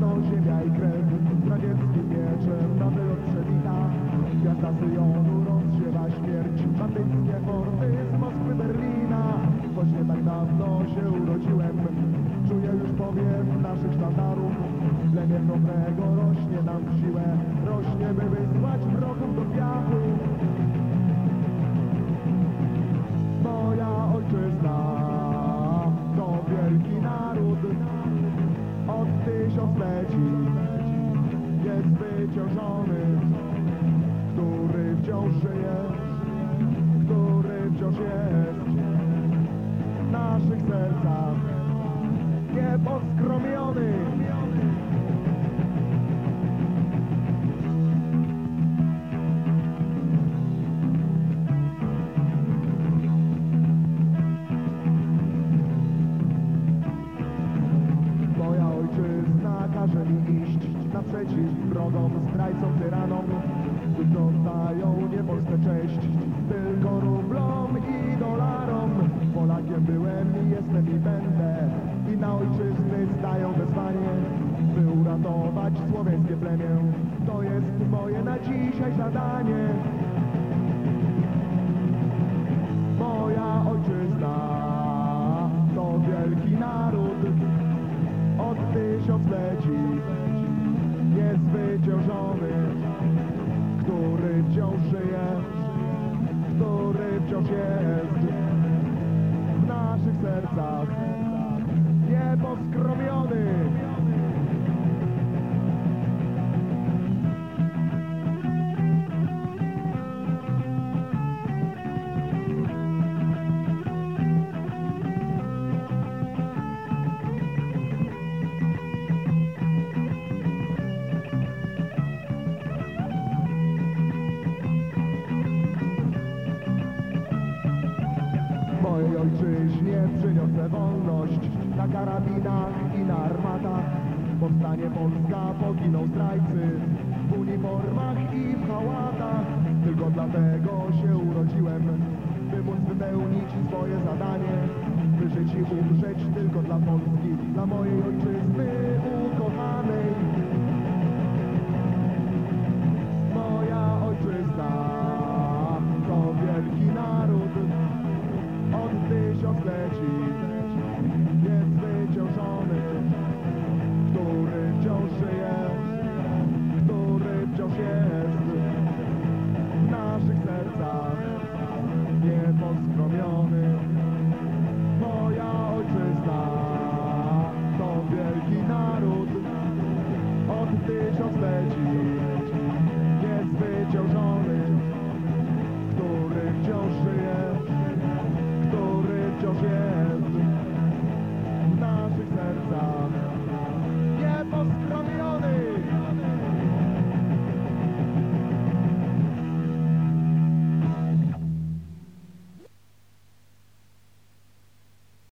to ziemia i krew, radzieckim mieczem na wylot przewita. Gwiazda Syjonu rozsiewa śmierć, bandyckie forty z Moskwy, Berlina. Choć nie tak dawno się urodziłem, czuję już powiew naszych sztandarów. Plemię dobrego rośnie nam w siłę, rośnie by wysłać naprzeciw wrogom, zdrajcom, tyranom, oddają nie Polskę cześć, tylko rublom i dolarom. Polakiem byłem i jestem i będę i na ojczyzny zdają wezwanie, by uratować słowiańskie plemię. To jest moje na dzisiaj zadanie. Moja ojczyzna to wielki naród od tysiącleci niezwyciężony, który wciąż żyje, który wciąż jest w naszych sercach nieposkromiony. Mojej ojczyźnie przyniosę wolność na karabinach i na armatach. Powstanie Polska, poginą zdrajcy w uniformach i w hałatach. Tylko dlatego się urodziłem, by móc wypełnić swoje zadanie. By żyć i umrzeć tylko dla Polski, dla mojej ojczyzny